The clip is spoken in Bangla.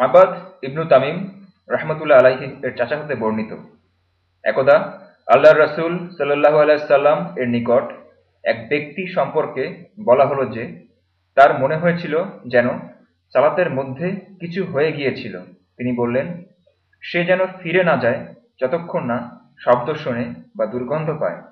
আবাদ ইবনু তামিম রহমতুল্লাহ আলাইহি এর চাচা হতে বর্ণিত। একদা আল্লাহ রসুল সাল্লাহ আলাইসাল্লাম এর নিকট এক ব্যক্তি সম্পর্কে বলা হলো যে, তার মনে হয়েছিল যেন সালাতের মধ্যে কিছু হয়ে গিয়েছিল। তিনি বললেন, সে যেন ফিরে না যায় যতক্ষণ না শব্দ শোনে বা দুর্গন্ধ পায়।